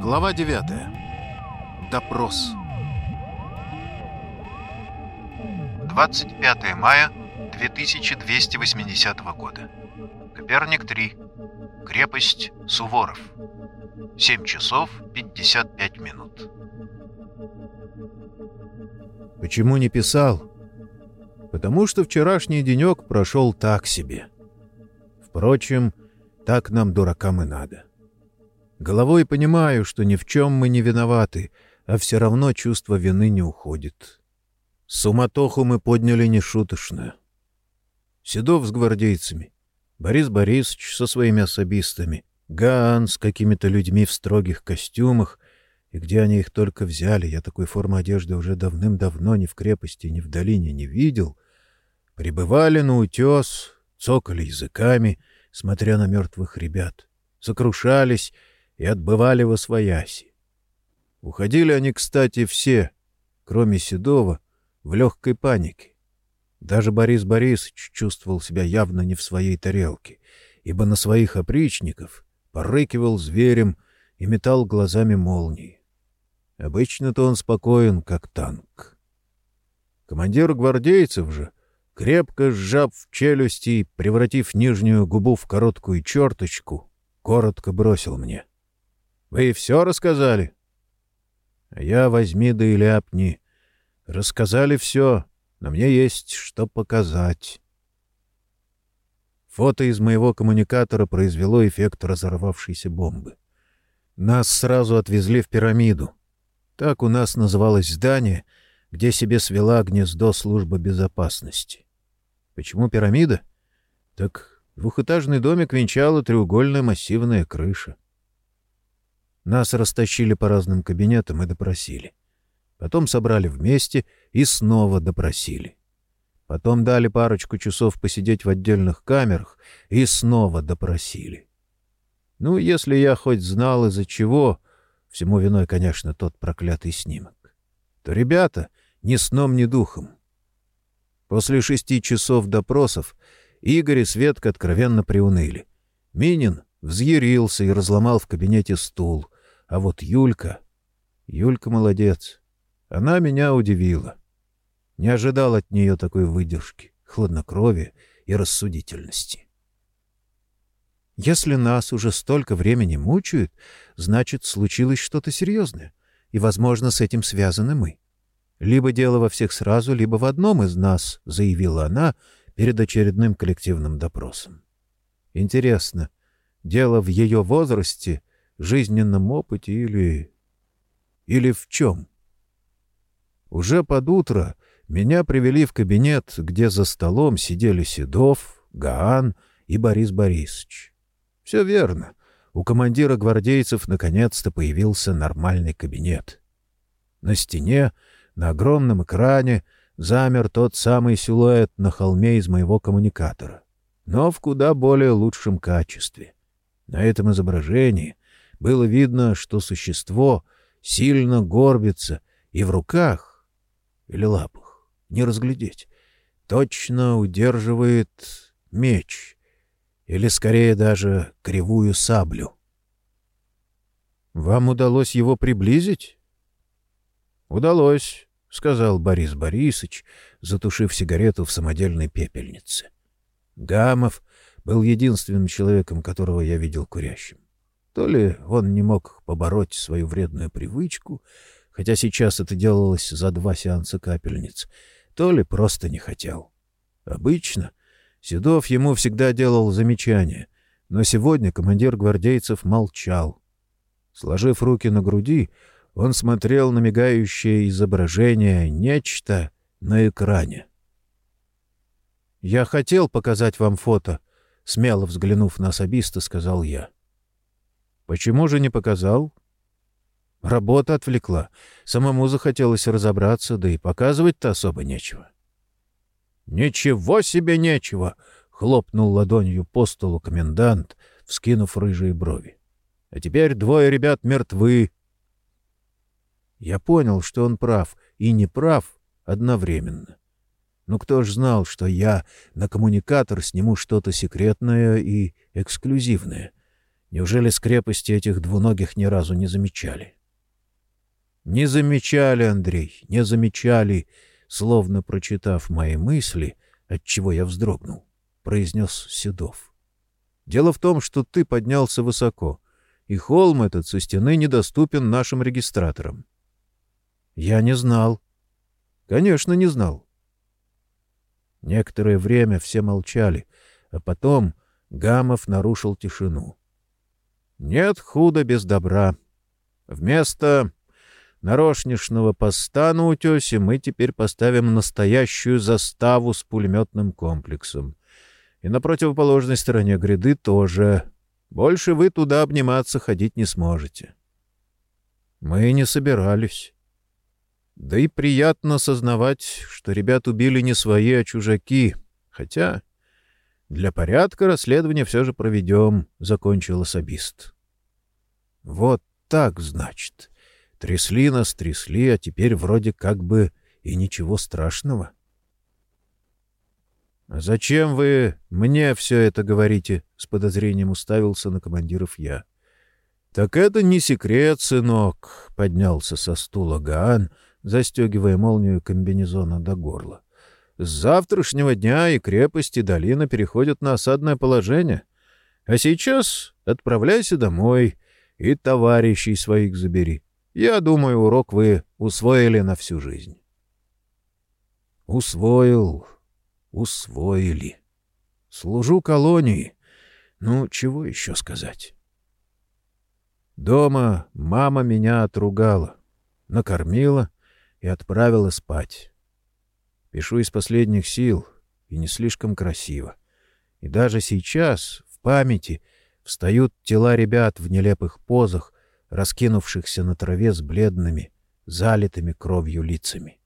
Глава 9. Допрос. 25 мая 2280 года. Коперник 3. Крепость Суворов. 7 часов 55 минут. Почему не писал? Потому что вчерашний денек прошел так себе. Впрочем, так нам, дуракам, и надо. Головой понимаю, что ни в чем мы не виноваты, а все равно чувство вины не уходит. Суматоху мы подняли нешуточно. Седов с гвардейцами, Борис Борисович со своими особистами, Гаан с какими-то людьми в строгих костюмах, и где они их только взяли, я такой формы одежды уже давным-давно ни в крепости, ни в долине не видел, прибывали на утес, цокали языками, смотря на мертвых ребят, сокрушались и отбывали во свояси. Уходили они, кстати, все, кроме Седова, в легкой панике. Даже Борис Борисович чувствовал себя явно не в своей тарелке, ибо на своих опричников порыкивал зверем и метал глазами молнии. Обычно-то он спокоен, как танк. Командир гвардейцев же, крепко сжав челюсти и превратив нижнюю губу в короткую черточку, коротко бросил мне. Вы все рассказали? Я возьми да и ляпни. Рассказали все, но мне есть что показать. Фото из моего коммуникатора произвело эффект разорвавшейся бомбы. Нас сразу отвезли в пирамиду. Так у нас называлось здание, где себе свела гнездо служба безопасности. Почему пирамида? Так двухэтажный домик венчала треугольная массивная крыша. Нас растащили по разным кабинетам и допросили. Потом собрали вместе и снова допросили. Потом дали парочку часов посидеть в отдельных камерах и снова допросили. Ну, если я хоть знал из-за чего, всему виной, конечно, тот проклятый снимок, то ребята ни сном, ни духом. После шести часов допросов Игорь и Светка откровенно приуныли. Минин взъярился и разломал в кабинете стул. А вот Юлька... Юлька молодец. Она меня удивила. Не ожидал от нее такой выдержки, хладнокровия и рассудительности. Если нас уже столько времени мучают, значит, случилось что-то серьезное, и, возможно, с этим связаны мы. Либо дело во всех сразу, либо в одном из нас, — заявила она перед очередным коллективным допросом. Интересно, дело в ее возрасте, жизненном опыте или... или в чем? Уже под утро меня привели в кабинет, где за столом сидели Седов, Гаан и Борис Борисович. Все верно. У командира гвардейцев наконец-то появился нормальный кабинет. На стене, на огромном экране, замер тот самый силуэт на холме из моего коммуникатора, но в куда более лучшем качестве. На этом изображении было видно, что существо сильно горбится и в руках или лапах, не разглядеть, точно удерживает меч или, скорее, даже кривую саблю. — Вам удалось его приблизить? — Удалось, — сказал Борис Борисович, затушив сигарету в самодельной пепельнице. Гамов был единственным человеком, которого я видел курящим. То ли он не мог побороть свою вредную привычку, хотя сейчас это делалось за два сеанса капельниц, то ли просто не хотел. Обычно Седов ему всегда делал замечания, но сегодня командир гвардейцев молчал. Сложив руки на груди, он смотрел на мигающее изображение «Нечто» на экране. «Я хотел показать вам фото», — смело взглянув на особиста, сказал я. Почему же не показал? Работа отвлекла. Самому захотелось разобраться, да и показывать-то особо нечего. Ничего себе нечего! хлопнул ладонью по столу комендант, вскинув рыжие брови. А теперь двое ребят мертвы. Я понял, что он прав и не прав одновременно. Но кто ж знал, что я на коммуникатор сниму что-то секретное и эксклюзивное — Неужели с крепости этих двуногих ни разу не замечали? Не замечали, Андрей, не замечали, словно прочитав мои мысли, отчего я вздрогнул, произнес Седов. Дело в том, что ты поднялся высоко, и холм этот со стены недоступен нашим регистраторам. Я не знал. Конечно, не знал. Некоторое время все молчали, а потом Гамов нарушил тишину. Нет худа без добра. Вместо нарочнишного поста на утесе мы теперь поставим настоящую заставу с пулеметным комплексом. И на противоположной стороне гряды тоже. Больше вы туда обниматься ходить не сможете. Мы не собирались. Да и приятно сознавать, что ребят убили не свои, а чужаки. Хотя для порядка расследование все же проведем, — закончил особист. Вот так, значит. Трясли нас, трясли, а теперь вроде как бы и ничего страшного. — А зачем вы мне все это говорите? — с подозрением уставился на командиров я. — Так это не секрет, сынок, — поднялся со стула Гаан, — застегивая молнию комбинезона до горла. «С завтрашнего дня и крепости долина переходят на осадное положение. А сейчас отправляйся домой и товарищей своих забери. Я думаю, урок вы усвоили на всю жизнь». «Усвоил, усвоили. Служу колонии. Ну, чего еще сказать?» Дома мама меня отругала, накормила — и отправила спать. Пишу из последних сил, и не слишком красиво. И даже сейчас, в памяти, встают тела ребят в нелепых позах, раскинувшихся на траве с бледными, залитыми кровью лицами.